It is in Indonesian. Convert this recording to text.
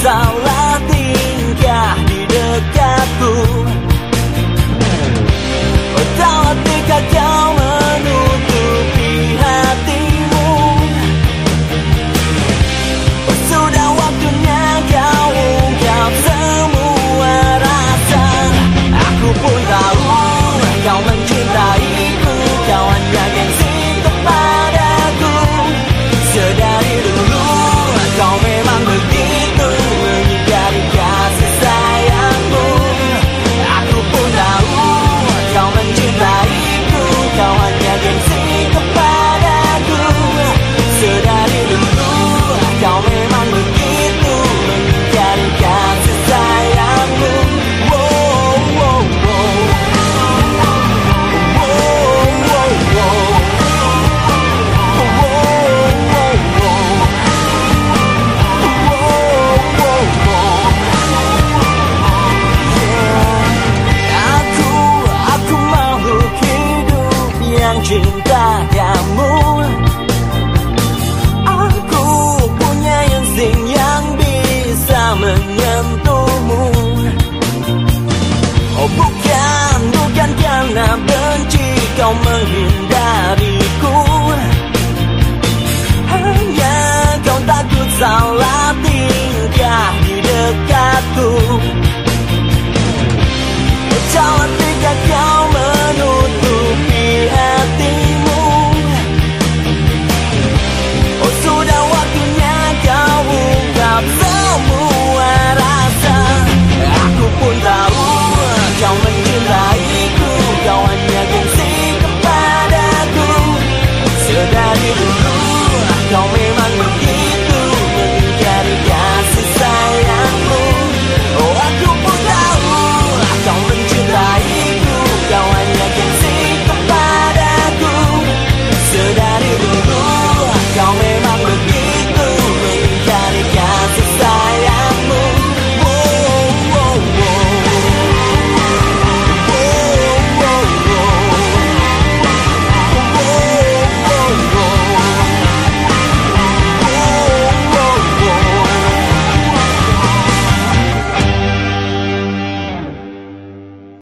Salah tingkah di dekatku. Tak hati cinta